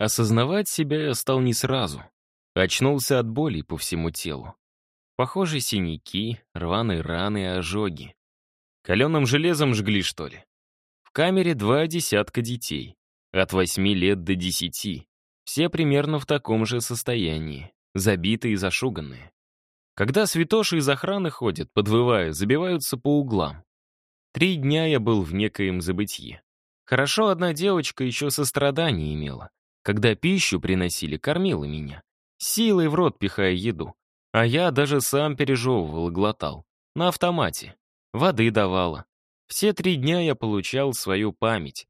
Осознавать себя я стал не сразу. Очнулся от боли по всему телу. Похоже, синяки, рваные раны и ожоги. Каленым железом жгли, что ли? В камере два десятка детей. От восьми лет до десяти. Все примерно в таком же состоянии. Забитые и зашуганные. Когда святоши из охраны ходят, подвывая, забиваются по углам. Три дня я был в некоем забытье. Хорошо одна девочка еще сострадание имела. Когда пищу приносили, кормила меня. Силой в рот пихая еду. А я даже сам пережевывал и глотал. На автомате. Воды давала. Все три дня я получал свою память.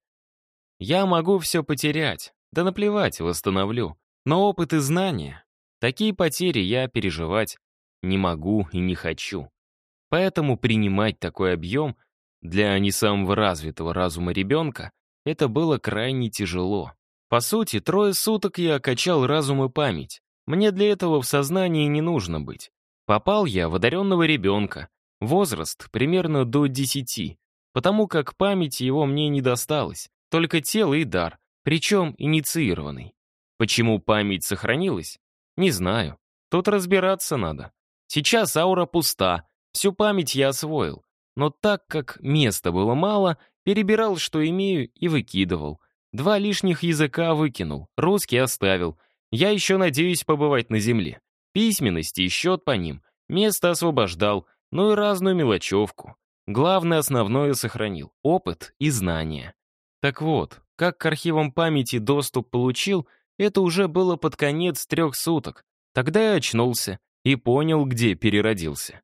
Я могу все потерять. Да наплевать, восстановлю. Но опыт и знания. Такие потери я переживать не могу и не хочу. Поэтому принимать такой объем для не самого развитого разума ребенка это было крайне тяжело. По сути, трое суток я качал разум и память. Мне для этого в сознании не нужно быть. Попал я в одаренного ребенка. Возраст примерно до десяти, потому как память его мне не досталась, только тело и дар, причем инициированный. Почему память сохранилась? Не знаю. Тут разбираться надо. Сейчас аура пуста, всю память я освоил. Но так как места было мало, перебирал, что имею, и выкидывал. Два лишних языка выкинул, русский оставил. Я еще надеюсь побывать на земле. Письменность и счет по ним. Место освобождал, ну и разную мелочевку. Главное основное сохранил — опыт и знания. Так вот, как к архивам памяти доступ получил, это уже было под конец трех суток. Тогда я очнулся и понял, где переродился.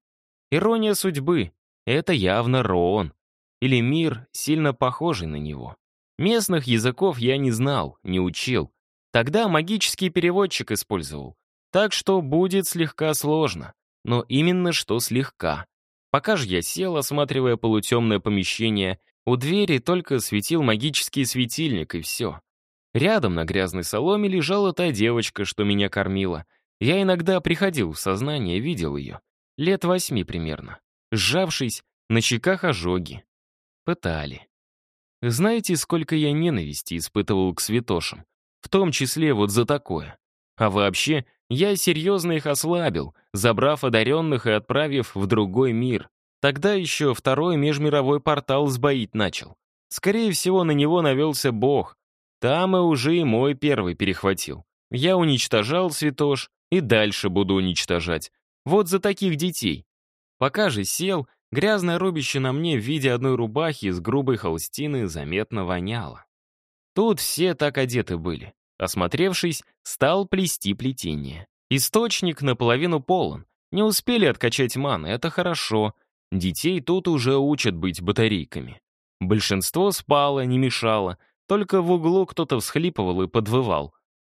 Ирония судьбы — это явно Роон. Или мир, сильно похожий на него. Местных языков я не знал, не учил. Тогда магический переводчик использовал. Так что будет слегка сложно. Но именно что слегка. Пока же я сел, осматривая полутемное помещение, у двери только светил магический светильник, и все. Рядом на грязной соломе лежала та девочка, что меня кормила. Я иногда приходил в сознание, видел ее. Лет восьми примерно. Сжавшись, на щеках ожоги. Пытали. Знаете, сколько я ненависти испытывал к святошам? В том числе вот за такое. А вообще, я серьезно их ослабил, забрав одаренных и отправив в другой мир. Тогда еще второй межмировой портал сбоить начал. Скорее всего, на него навелся бог. Там и уже и мой первый перехватил. Я уничтожал святош и дальше буду уничтожать. Вот за таких детей. Пока же сел, Грязное рубище на мне в виде одной рубахи с грубой холстины заметно воняло. Тут все так одеты были. Осмотревшись, стал плести плетение. Источник наполовину полон. Не успели откачать маны, это хорошо. Детей тут уже учат быть батарейками. Большинство спало, не мешало, только в углу кто-то всхлипывал и подвывал.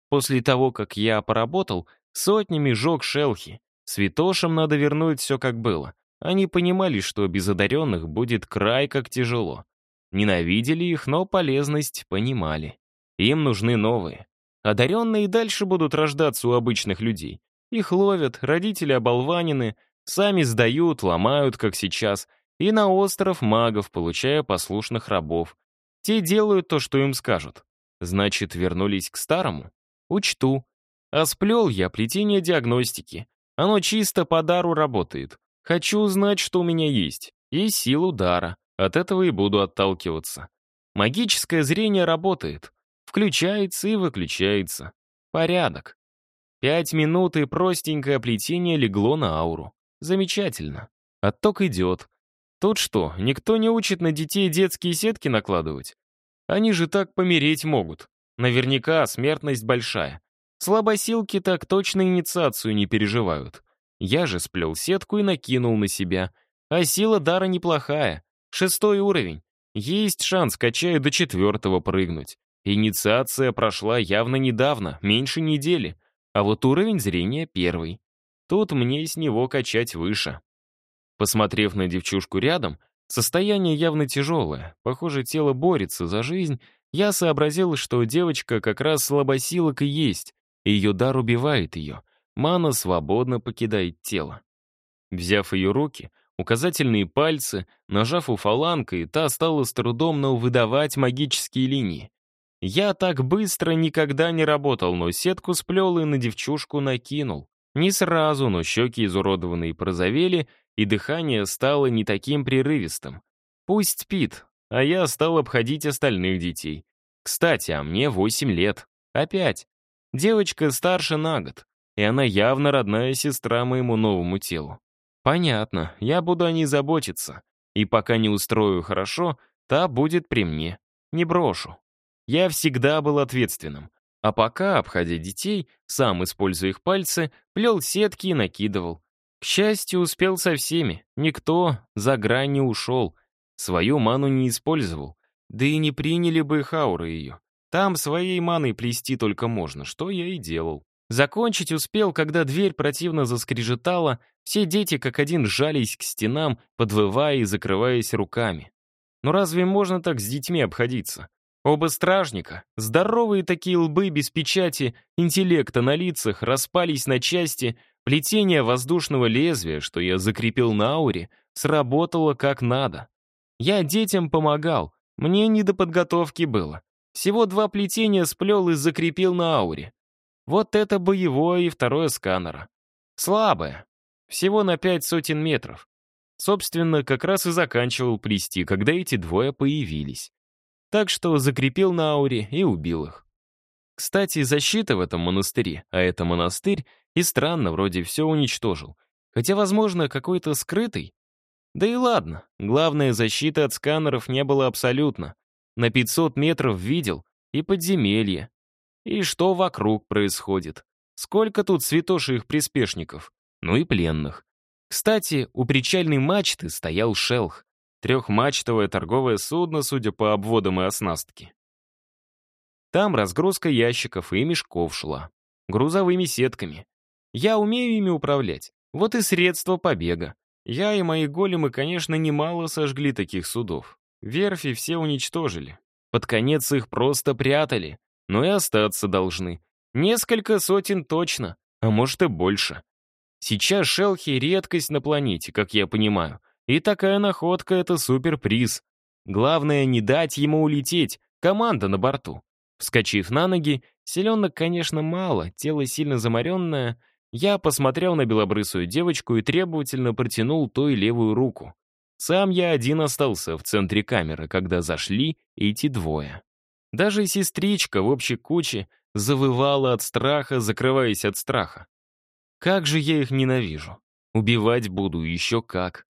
После того, как я поработал, сотнями жег шелхи. Святошам надо вернуть все как было. Они понимали, что без одаренных будет край как тяжело. Ненавидели их, но полезность понимали. Им нужны новые. Одаренные и дальше будут рождаться у обычных людей. Их ловят, родители оболванены, сами сдают, ломают, как сейчас, и на остров магов, получая послушных рабов. Те делают то, что им скажут. Значит, вернулись к старому? Учту. А сплел я плетение диагностики. Оно чисто по дару работает. Хочу узнать, что у меня есть, и силу дара. От этого и буду отталкиваться. Магическое зрение работает. Включается и выключается. Порядок. Пять минут и простенькое плетение легло на ауру. Замечательно. Отток идет. Тут что, никто не учит на детей детские сетки накладывать? Они же так помереть могут. Наверняка смертность большая. Слабосилки так точно инициацию не переживают. Я же сплел сетку и накинул на себя. А сила дара неплохая. Шестой уровень. Есть шанс, качая до четвертого прыгнуть. Инициация прошла явно недавно, меньше недели. А вот уровень зрения первый. Тут мне с него качать выше. Посмотрев на девчушку рядом, состояние явно тяжелое. Похоже, тело борется за жизнь. Я сообразил, что девочка как раз слабосилок и есть, ее дар убивает ее. Мана свободно покидает тело. Взяв ее руки, указательные пальцы, нажав у фаланга, и та стала с трудом, но выдавать магические линии. Я так быстро никогда не работал, но сетку сплел и на девчушку накинул. Не сразу, но щеки изуродованные прозовели, и дыхание стало не таким прерывистым. Пусть спит, а я стал обходить остальных детей. Кстати, а мне 8 лет. Опять. Девочка старше на год, и она явно родная сестра моему новому телу. Понятно, я буду о ней заботиться, и пока не устрою хорошо, та будет при мне. Не брошу. Я всегда был ответственным. А пока, обходя детей, сам, используя их пальцы, плел сетки и накидывал. К счастью, успел со всеми. Никто за грань не ушел. Свою ману не использовал. Да и не приняли бы их ауры ее. Там своей маной плести только можно, что я и делал. Закончить успел, когда дверь противно заскрежетала, все дети как один сжались к стенам, подвывая и закрываясь руками. Но ну разве можно так с детьми обходиться? Оба стражника, здоровые такие лбы без печати, интеллекта на лицах, распались на части, плетение воздушного лезвия, что я закрепил на ауре, сработало как надо. Я детям помогал, мне не до подготовки было. Всего два плетения сплел и закрепил на ауре. Вот это боевое и второе сканера. Слабое. Всего на пять сотен метров. Собственно, как раз и заканчивал плести, когда эти двое появились. Так что закрепил на ауре и убил их. Кстати, защита в этом монастыре, а это монастырь, и странно, вроде все уничтожил. Хотя, возможно, какой-то скрытый. Да и ладно, главное, защиты от сканеров не было абсолютно. На 500 метров видел и подземелье. И что вокруг происходит. Сколько тут святоши их приспешников. Ну и пленных. Кстати, у причальной мачты стоял шелх. Трехмачтовое торговое судно, судя по обводам и оснастке. Там разгрузка ящиков и мешков шла. Грузовыми сетками. Я умею ими управлять. Вот и средства побега. Я и мои големы, конечно, немало сожгли таких судов. Верфи все уничтожили. Под конец их просто прятали. Но и остаться должны. Несколько сотен точно, а может и больше. Сейчас шелхи — редкость на планете, как я понимаю. И такая находка — это суперприз. Главное, не дать ему улететь, команда на борту. Вскочив на ноги, селенок, конечно, мало, тело сильно заморенное, я посмотрел на белобрысую девочку и требовательно протянул той левую руку. Сам я один остался в центре камеры, когда зашли эти двое. Даже сестричка в общей куче завывала от страха, закрываясь от страха. Как же я их ненавижу. Убивать буду еще как.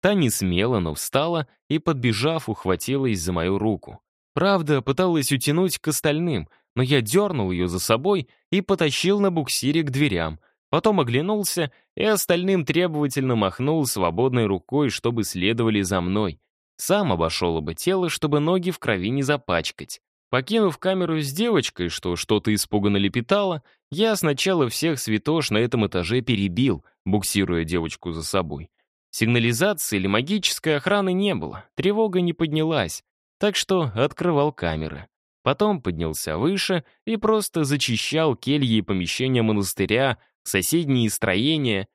Та не смела, но встала и, подбежав, ухватилась за мою руку. Правда, пыталась утянуть к остальным, но я дернул ее за собой и потащил на буксире к дверям. Потом оглянулся и остальным требовательно махнул свободной рукой, чтобы следовали за мной. Сам обошел бы тело, чтобы ноги в крови не запачкать. Покинув камеру с девочкой, что что-то испуганно лепетала, я сначала всех святош на этом этаже перебил, буксируя девочку за собой. Сигнализации или магической охраны не было, тревога не поднялась, так что открывал камеры. Потом поднялся выше и просто зачищал кельи и помещения монастыря, соседние строения.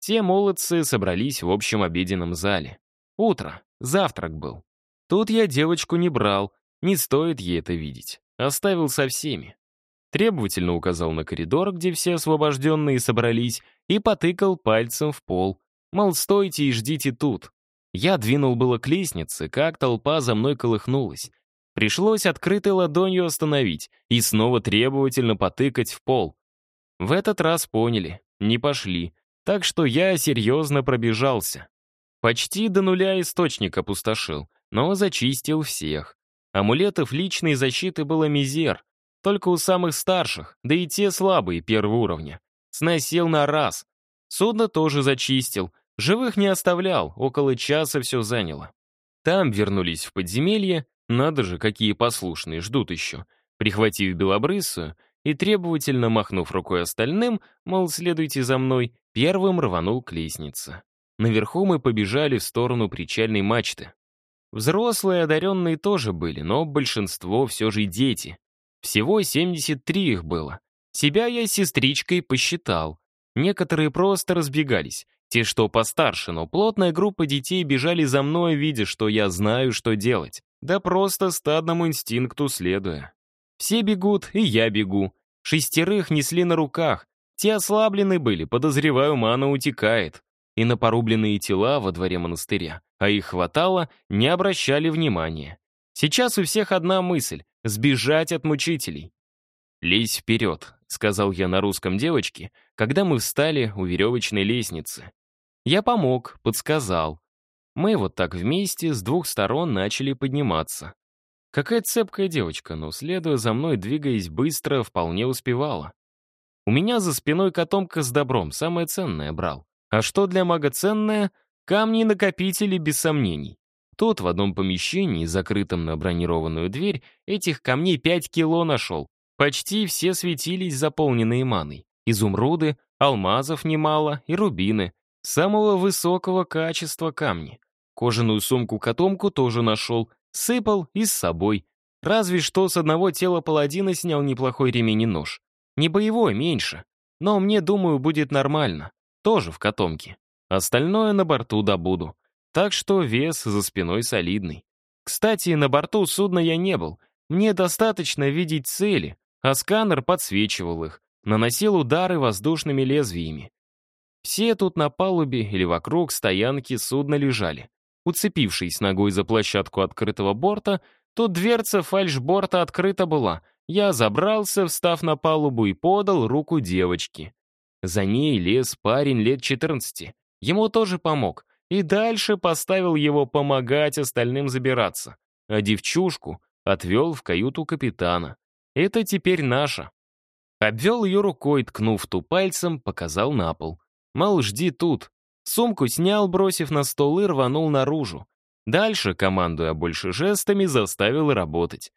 Те молодцы собрались в общем обеденном зале. Утро, завтрак был. Тут я девочку не брал, не стоит ей это видеть. Оставил со всеми. Требовательно указал на коридор, где все освобожденные собрались, и потыкал пальцем в пол. Мол, стойте и ждите тут. Я двинул было к лестнице, как толпа за мной колыхнулась. Пришлось открытой ладонью остановить и снова требовательно потыкать в пол. В этот раз поняли, не пошли, так что я серьезно пробежался. Почти до нуля источник опустошил, но зачистил всех. Амулетов личной защиты было мизер, только у самых старших, да и те слабые первого уровня. Сносил на раз. Судно тоже зачистил, живых не оставлял, около часа все заняло. Там вернулись в подземелье, надо же, какие послушные, ждут еще. Прихватив белобрысую и требовательно махнув рукой остальным, мол, следуйте за мной, первым рванул к лестнице. Наверху мы побежали в сторону причальной мачты. Взрослые одаренные тоже были, но большинство все же дети. Всего 73 их было. Себя я сестричкой посчитал. Некоторые просто разбегались. Те, что постарше, но плотная группа детей бежали за мной, видя, что я знаю, что делать. Да просто стадному инстинкту следуя. Все бегут, и я бегу. Шестерых несли на руках. Те ослаблены были, подозреваю, мана утекает. И на порубленные тела во дворе монастыря, а их хватало, не обращали внимания. Сейчас у всех одна мысль — сбежать от мучителей. «Лезь вперед», — сказал я на русском девочке, когда мы встали у веревочной лестницы. Я помог, подсказал. Мы вот так вместе с двух сторон начали подниматься. Какая цепкая девочка, но, следуя за мной, двигаясь быстро, вполне успевала. У меня за спиной котомка с добром, самое ценное брал. А что для мага ценное? Камни-накопители, без сомнений. Тут в одном помещении, закрытом на бронированную дверь, этих камней 5 кило нашел. Почти все светились заполненные маной. Изумруды, алмазов немало и рубины. Самого высокого качества камни. Кожаную сумку-котомку тоже нашел, сыпал и с собой. Разве что с одного тела паладина снял неплохой ремень и нож. Не боевой, меньше. Но мне, думаю, будет нормально. Тоже в котомке. Остальное на борту добуду. Так что вес за спиной солидный. Кстати, на борту судна я не был. Мне достаточно видеть цели, а сканер подсвечивал их, наносил удары воздушными лезвиями. Все тут на палубе или вокруг стоянки судна лежали. Уцепившись ногой за площадку открытого борта, тут дверца фальшборта открыта была. Я забрался, встав на палубу, и подал руку девочке. За ней лез парень лет 14. Ему тоже помог. И дальше поставил его помогать остальным забираться. А девчушку отвел в каюту капитана. Это теперь наша. Обвел ее рукой, ткнув ту пальцем, показал на пол. Мол, жди тут. Сумку снял, бросив на стол и рванул наружу. Дальше, командуя больше жестами, заставил работать.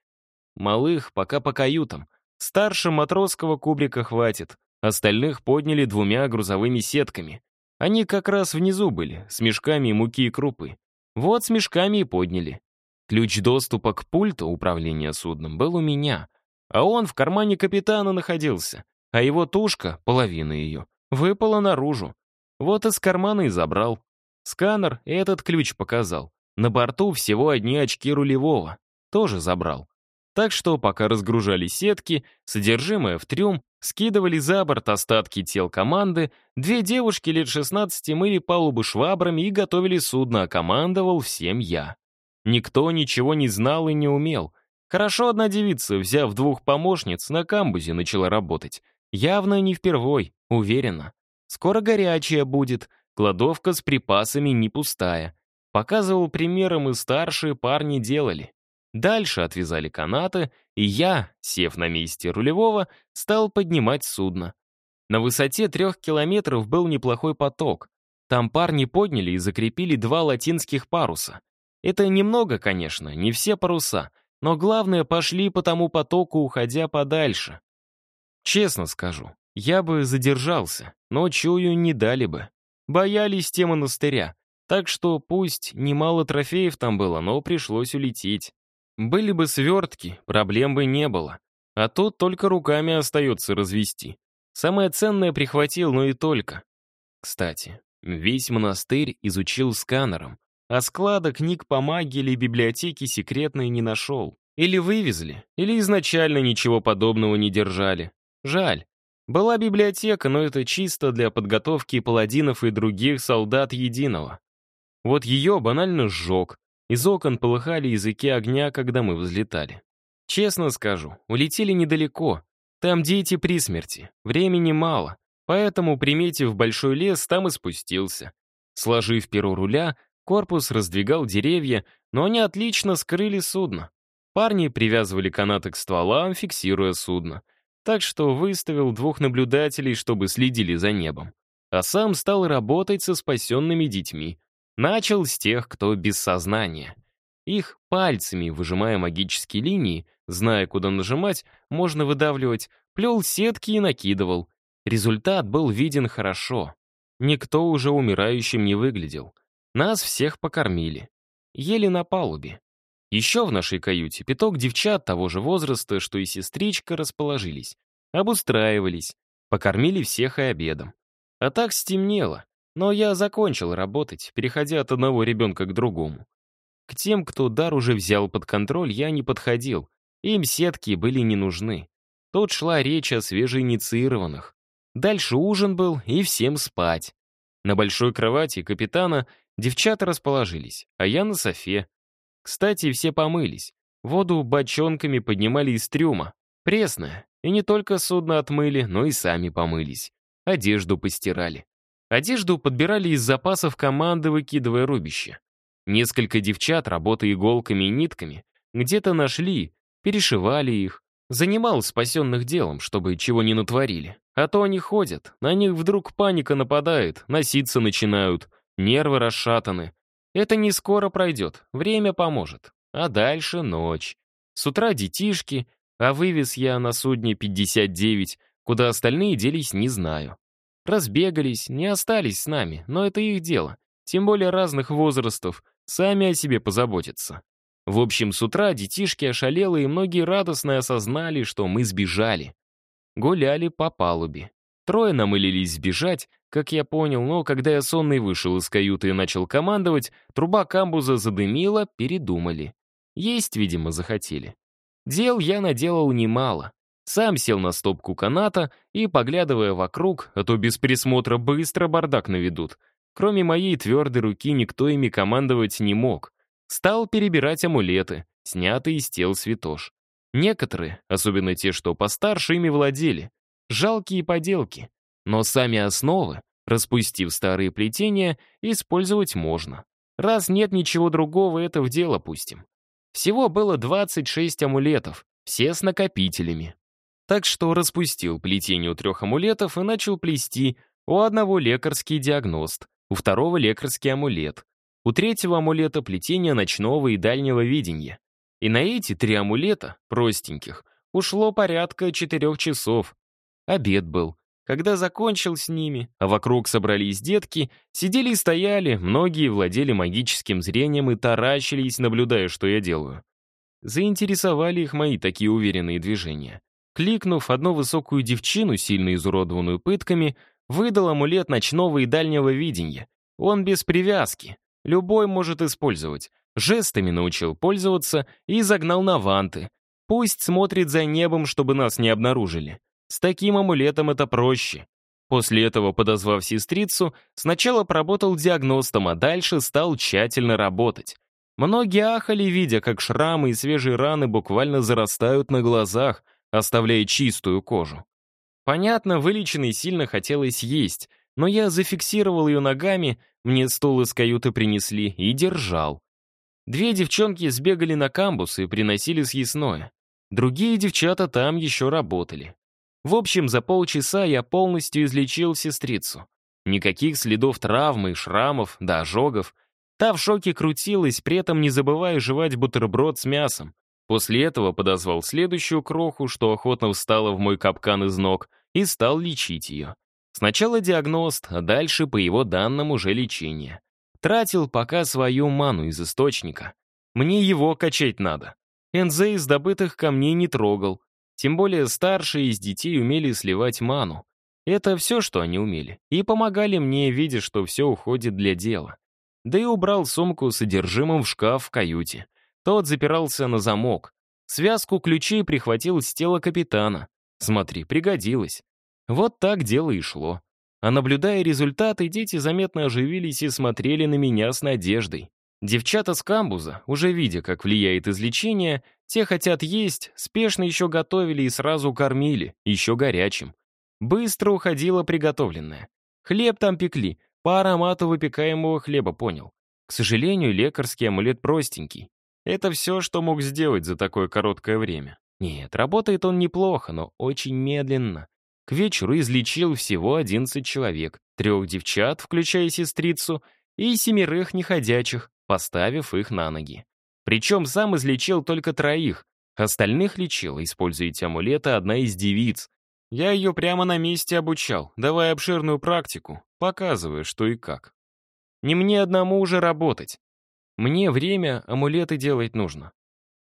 Малых пока по каютам. Старше матросского кубрика хватит. Остальных подняли двумя грузовыми сетками. Они как раз внизу были, с мешками муки и крупы. Вот с мешками и подняли. Ключ доступа к пульту управления судном был у меня, а он в кармане капитана находился, а его тушка, половина ее, выпала наружу. Вот из кармана и забрал. Сканер этот ключ показал. На борту всего одни очки рулевого. Тоже забрал. Так что, пока разгружали сетки, содержимое в трюм, скидывали за борт остатки тел команды, две девушки лет 16 мыли палубы швабрами и готовили судно, а командовал всем я. Никто ничего не знал и не умел. Хорошо одна девица, взяв двух помощниц, на камбузе начала работать. Явно не впервой, уверена. Скоро горячая будет, кладовка с припасами не пустая. Показывал примером и старшие парни делали. Дальше отвязали канаты, и я, сев на месте рулевого, стал поднимать судно. На высоте трех километров был неплохой поток. Там парни подняли и закрепили два латинских паруса. Это немного, конечно, не все паруса, но главное, пошли по тому потоку, уходя подальше. Честно скажу, я бы задержался, но чую, не дали бы. Боялись те монастыря, так что пусть немало трофеев там было, но пришлось улететь. Были бы свертки, проблем бы не было. А тут только руками остается развести. Самое ценное прихватил, но и только. Кстати, весь монастырь изучил сканером, а склада книг по магии или библиотеки секретной не нашел. Или вывезли, или изначально ничего подобного не держали. Жаль. Была библиотека, но это чисто для подготовки паладинов и других солдат единого. Вот ее банально сжег, из окон полыхали языки огня, когда мы взлетали. Честно скажу, улетели недалеко. Там дети при смерти, времени мало, поэтому, приметив большой лес, там и спустился. Сложив перо руля, корпус раздвигал деревья, но они отлично скрыли судно. Парни привязывали канаты к стволам, фиксируя судно. Так что выставил двух наблюдателей, чтобы следили за небом. А сам стал работать со спасенными детьми. Начал с тех, кто без сознания. Их пальцами, выжимая магические линии, зная, куда нажимать, можно выдавливать, плел сетки и накидывал. Результат был виден хорошо. Никто уже умирающим не выглядел. Нас всех покормили. Ели на палубе. Еще в нашей каюте пяток девчат того же возраста, что и сестричка, расположились. Обустраивались. Покормили всех и обедом. А так стемнело. Но я закончил работать, переходя от одного ребенка к другому. К тем, кто дар уже взял под контроль, я не подходил. Им сетки были не нужны. Тут шла речь о свежеинициированных. Дальше ужин был, и всем спать. На большой кровати капитана девчата расположились, а я на софе. Кстати, все помылись. Воду бочонками поднимали из трюма. Пресная. И не только судно отмыли, но и сами помылись. Одежду постирали. Одежду подбирали из запасов команды, выкидывая рубище. Несколько девчат, работая иголками и нитками, где-то нашли, перешивали их. Занимал спасенных делом, чтобы чего не натворили. А то они ходят, на них вдруг паника нападает, носиться начинают, нервы расшатаны. Это не скоро пройдет, время поможет. А дальше ночь. С утра детишки, а вывез я на судне 59, куда остальные делись, не знаю. Разбегались, не остались с нами, но это их дело. Тем более разных возрастов, сами о себе позаботятся. В общем, с утра детишки ошалелы, и многие радостно осознали, что мы сбежали. Гуляли по палубе. Трое намылились сбежать, как я понял, но когда я сонный вышел из каюты и начал командовать, труба камбуза задымила, передумали. Есть, видимо, захотели. Дел я наделал немало. Сам сел на стопку каната и, поглядывая вокруг, а то без присмотра быстро бардак наведут, кроме моей твердой руки никто ими командовать не мог. Стал перебирать амулеты, снятые из тел святош. Некоторые, особенно те, что постарше, ими владели. Жалкие поделки. Но сами основы, распустив старые плетения, использовать можно. Раз нет ничего другого, это в дело пустим. Всего было 26 амулетов, все с накопителями. Так что распустил плетение у трех амулетов и начал плести у одного лекарский диагност, у второго лекарский амулет, у третьего амулета плетение ночного и дальнего видения. И на эти три амулета, простеньких, ушло порядка четырех часов. Обед был. Когда закончил с ними, а вокруг собрались детки, сидели и стояли, многие владели магическим зрением и таращились, наблюдая, что я делаю. Заинтересовали их мои такие уверенные движения. Кликнув одну высокую девчину, сильно изуродованную пытками, выдал амулет ночного и дальнего видения. Он без привязки. Любой может использовать. Жестами научил пользоваться и загнал на ванты. Пусть смотрит за небом, чтобы нас не обнаружили. С таким амулетом это проще. После этого, подозвав сестрицу, сначала поработал диагностом, а дальше стал тщательно работать. Многие ахали, видя, как шрамы и свежие раны буквально зарастают на глазах, оставляя чистую кожу. Понятно, вылеченный сильно хотелось есть, но я зафиксировал ее ногами, мне стол из каюты принесли и держал. Две девчонки сбегали на камбус и приносили съестное. Другие девчата там еще работали. В общем, за полчаса я полностью излечил сестрицу. Никаких следов травмы шрамов, да ожогов. Та в шоке крутилась, при этом не забывая жевать бутерброд с мясом. После этого подозвал следующую кроху, что охотно встала в мой капкан из ног, и стал лечить ее. Сначала диагност, а дальше, по его данным, уже лечение. Тратил пока свою ману из источника. Мне его качать надо. НЗ из добытых камней не трогал. Тем более старшие из детей умели сливать ману. Это все, что они умели. И помогали мне, видя, что все уходит для дела. Да и убрал сумку с содержимым в шкаф в каюте. Тот запирался на замок. Связку ключей прихватил с тела капитана. Смотри, пригодилось. Вот так дело и шло. А наблюдая результаты, дети заметно оживились и смотрели на меня с надеждой. Девчата с камбуза, уже видя, как влияет излечение, те хотят есть, спешно еще готовили и сразу кормили, еще горячим. Быстро уходило приготовленное. Хлеб там пекли, по аромату выпекаемого хлеба понял. К сожалению, лекарский амулет простенький. Это все, что мог сделать за такое короткое время. Нет, работает он неплохо, но очень медленно. К вечеру излечил всего 11 человек, трех девчат, включая сестрицу, и семерых неходячих, поставив их на ноги. Причем сам излечил только троих, остальных лечил, используя эти амулеты, одна из девиц. Я ее прямо на месте обучал, давая обширную практику, показывая, что и как. Не мне одному уже работать. Мне время амулеты делать нужно.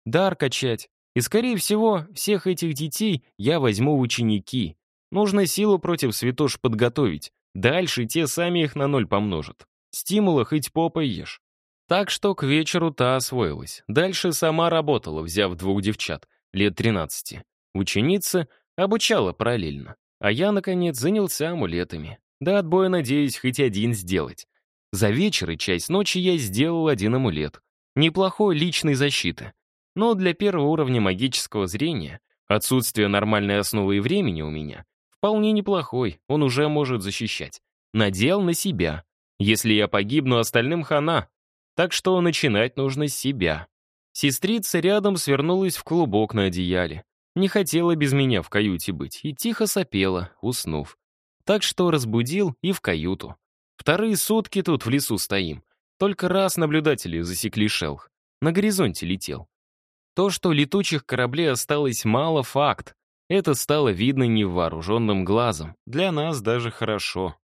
Дар качать. И, скорее всего, всех этих детей я возьму в ученики. Нужно силу против святош подготовить. Дальше те сами их на ноль помножат. Стимула хоть попой ешь. Так что к вечеру та освоилась. Дальше сама работала, взяв двух девчат. лет 13. Ученица обучала параллельно. А я, наконец, занялся амулетами. До отбоя надеюсь хоть один сделать. За вечер и часть ночи я сделал один амулет. Неплохой личной защиты. Но для первого уровня магического зрения отсутствие нормальной основы и времени у меня вполне неплохой, он уже может защищать. Надел на себя. Если я погибну, остальным хана. Так что начинать нужно с себя. Сестрица рядом свернулась в клубок на одеяле. Не хотела без меня в каюте быть и тихо сопела, уснув. Так что разбудил и в каюту. Вторые сутки тут в лесу стоим. Только раз наблюдатели засекли шелх. На горизонте летел. То, что летучих кораблей осталось мало, факт. Это стало видно невооруженным глазом. Для нас даже хорошо.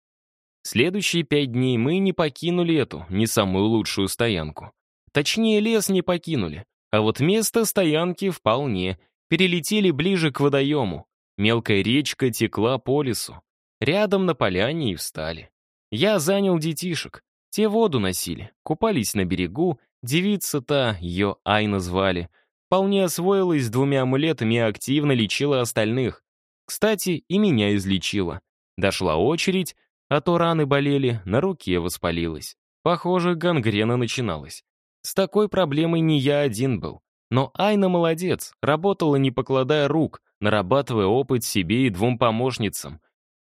Следующие пять дней мы не покинули эту, не самую лучшую стоянку. Точнее, лес не покинули. А вот место стоянки вполне. Перелетели ближе к водоему. Мелкая речка текла по лесу. Рядом на поляне и встали. Я занял детишек. Те воду носили, купались на берегу, девица-то, ее Айна звали, вполне освоилась с двумя амулетами и активно лечила остальных. Кстати, и меня излечила. Дошла очередь, а то раны болели, на руке воспалилась. Похоже, гангрена начиналась. С такой проблемой не я один был. Но Айна молодец, работала не покладая рук, нарабатывая опыт себе и двум помощницам.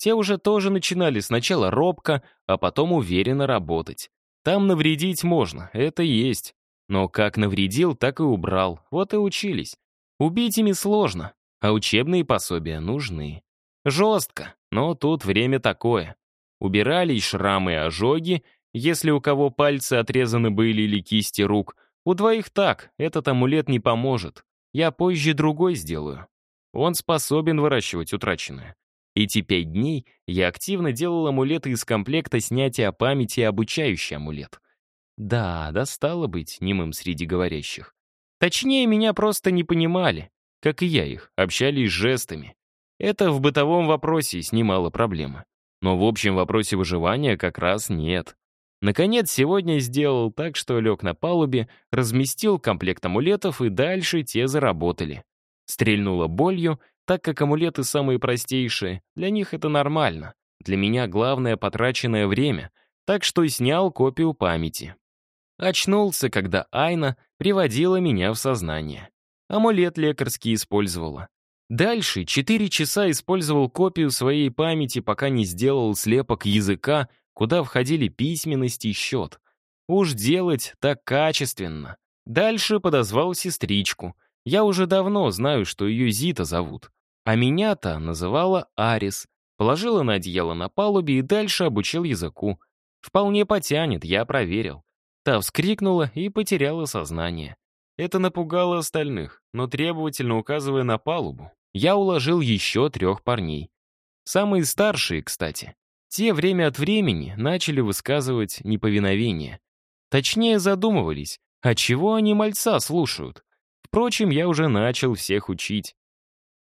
Те уже тоже начинали сначала робко, а потом уверенно работать. Там навредить можно, это есть. Но как навредил, так и убрал, вот и учились. Убить ими сложно, а учебные пособия нужны. Жестко, но тут время такое. Убирались шрамы и ожоги, если у кого пальцы отрезаны были или кисти рук, у двоих так, этот амулет не поможет. Я позже другой сделаю. Он способен выращивать утраченное. Эти пять дней я активно делал амулеты из комплекта снятия памяти и обучающий амулет. Да, да стало быть немым среди говорящих. Точнее, меня просто не понимали, как и я их, общались жестами. Это в бытовом вопросе снимало проблемы. Но в общем вопросе выживания как раз нет. Наконец, сегодня сделал так, что лег на палубе, разместил комплект амулетов, и дальше те заработали. Стрельнула болью, так как амулеты самые простейшие, для них это нормально. Для меня главное потраченное время, так что снял копию памяти. Очнулся, когда Айна приводила меня в сознание. Амулет лекарский использовала. Дальше четыре часа использовал копию своей памяти, пока не сделал слепок языка, куда входили письменность и счет. Уж делать так качественно. Дальше подозвал сестричку. Я уже давно знаю, что ее Зита зовут. А меня-то называла Арис. Положила на одеяло на палубе и дальше обучил языку. Вполне потянет, я проверил. Та вскрикнула и потеряла сознание. Это напугало остальных, но требовательно указывая на палубу, я уложил еще трех парней. Самые старшие, кстати. Те время от времени начали высказывать неповиновение. Точнее, задумывались, а чего они мальца слушают. Впрочем, я уже начал всех учить.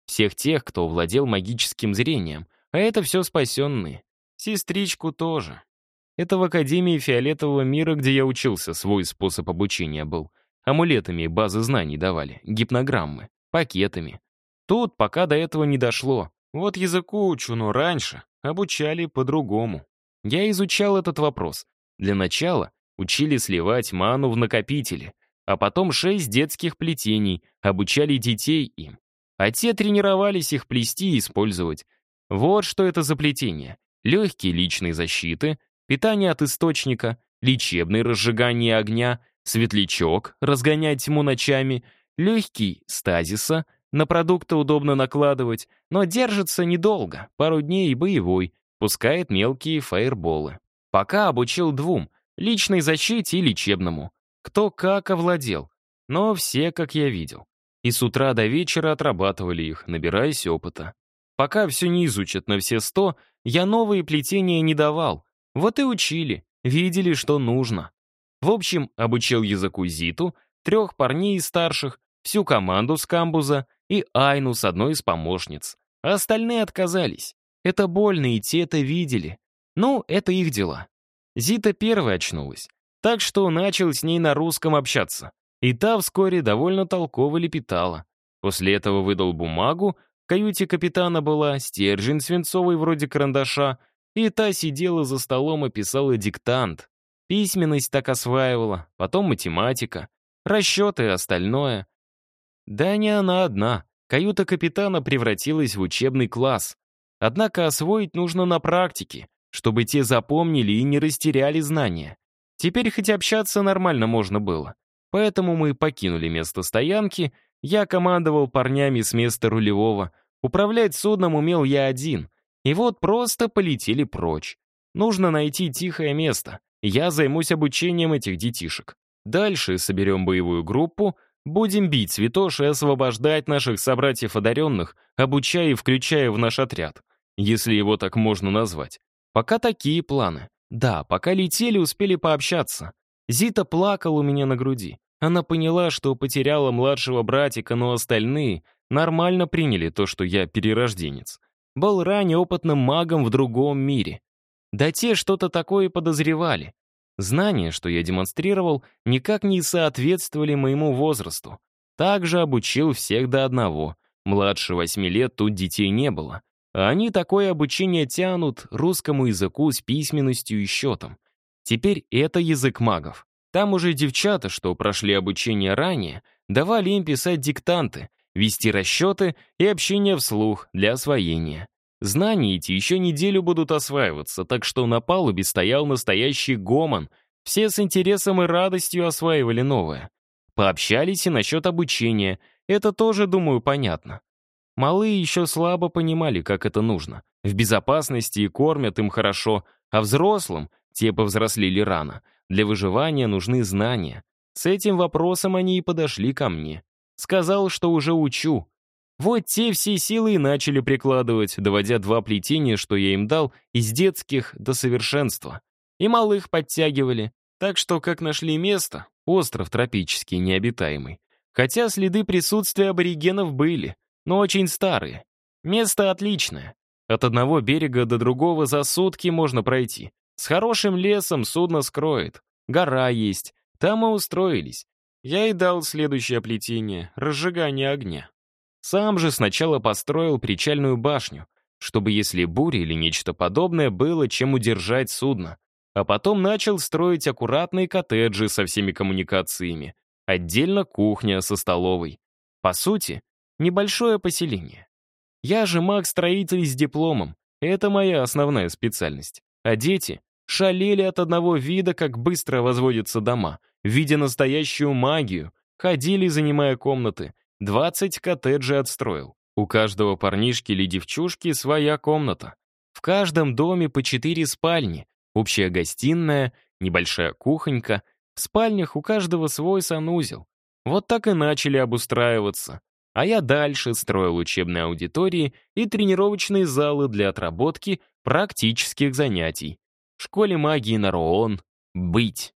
Всех тех, кто владел магическим зрением, а это все спасенные. Сестричку тоже. Это в Академии Фиолетового мира, где я учился, свой способ обучения был. Амулетами базы знаний давали, гипнограммы, пакетами. Тут пока до этого не дошло. Вот языку учу, но раньше обучали по-другому. Я изучал этот вопрос. Для начала учили сливать ману в накопители, а потом шесть детских плетений, обучали детей им. А те тренировались их плести и использовать. Вот что это за плетение. Легкие личной защиты, питание от источника, лечебное разжигание огня, светлячок, разгонять тьму ночами, легкий стазиса — на продукты удобно накладывать, но держится недолго, пару дней и боевой, пускает мелкие фаерболы. Пока обучил двум — личной защите и лечебному. Кто как овладел, но все, как я видел. И с утра до вечера отрабатывали их, набираясь опыта. Пока все не изучат на все сто, я новые плетения не давал. Вот и учили, видели, что нужно. В общем, обучил языку Зиту, трех парней из старших, всю команду с камбуза и Айну с одной из помощниц. А остальные отказались. Это больно, и те это видели. Ну, это их дела. Зита первая очнулась, так что начал с ней на русском общаться. И та вскоре довольно толково лепетала. После этого выдал бумагу, в каюте капитана была стержень свинцовый вроде карандаша, и та сидела за столом и писала диктант. Письменность так осваивала, потом математика, расчеты и остальное. Да не она одна. Каюта капитана превратилась в учебный класс. Однако освоить нужно на практике, чтобы те запомнили и не растеряли знания. Теперь хоть общаться нормально можно было. Поэтому мы покинули место стоянки, я командовал парнями с места рулевого, управлять судном умел я один. И вот просто полетели прочь. Нужно найти тихое место. Я займусь обучением этих детишек. Дальше соберем боевую группу, будем бить святош и освобождать наших собратьев-одаренных, обучая и включая в наш отряд, если его так можно назвать. Пока такие планы. Да, пока летели, успели пообщаться. Зита плакал у меня на груди. Она поняла, что потеряла младшего братика, но остальные нормально приняли то, что я перерожденец. Был ранее опытным магом в другом мире. Да те что-то такое подозревали. Знания, что я демонстрировал, никак не соответствовали моему возрасту. Также обучил всех до одного. Младше восьми лет тут детей не было. А они такое обучение тянут русскому языку с письменностью и счетом. Теперь это язык магов. Там уже девчата, что прошли обучение ранее, давали им писать диктанты, вести расчеты и общение вслух для освоения. Знания эти еще неделю будут осваиваться, так что на палубе стоял настоящий гомон. Все с интересом и радостью осваивали новое. Пообщались и насчет обучения. Это тоже, думаю, понятно. Малые еще слабо понимали, как это нужно. В безопасности и кормят им хорошо, а взрослым, те повзрослели рано, для выживания нужны знания. С этим вопросом они и подошли ко мне. Сказал, что уже учу, вот те все силы и начали прикладывать, доводя два плетения, что я им дал, из детских до совершенства. И малых подтягивали. Так что, как нашли место, остров тропический, необитаемый. Хотя следы присутствия аборигенов были, но очень старые. Место отличное. От одного берега до другого за сутки можно пройти. С хорошим лесом судно скроет. Гора есть. Там мы устроились. Я и дал следующее плетение — разжигание огня. Сам же сначала построил причальную башню, чтобы, если буря или нечто подобное, было чем удержать судно. А потом начал строить аккуратные коттеджи со всеми коммуникациями. Отдельно кухня со столовой. По сути, небольшое поселение. Я же маг-строитель с дипломом. Это моя основная специальность. А дети шалели от одного вида, как быстро возводятся дома, видя настоящую магию, ходили, занимая комнаты, 20 коттеджей отстроил. У каждого парнишки или девчушки своя комната. В каждом доме по четыре спальни, общая гостиная, небольшая кухонька. В спальнях у каждого свой санузел. Вот так и начали обустраиваться. А я дальше строил учебные аудитории и тренировочные залы для отработки практических занятий. В школе магии на Роон быть.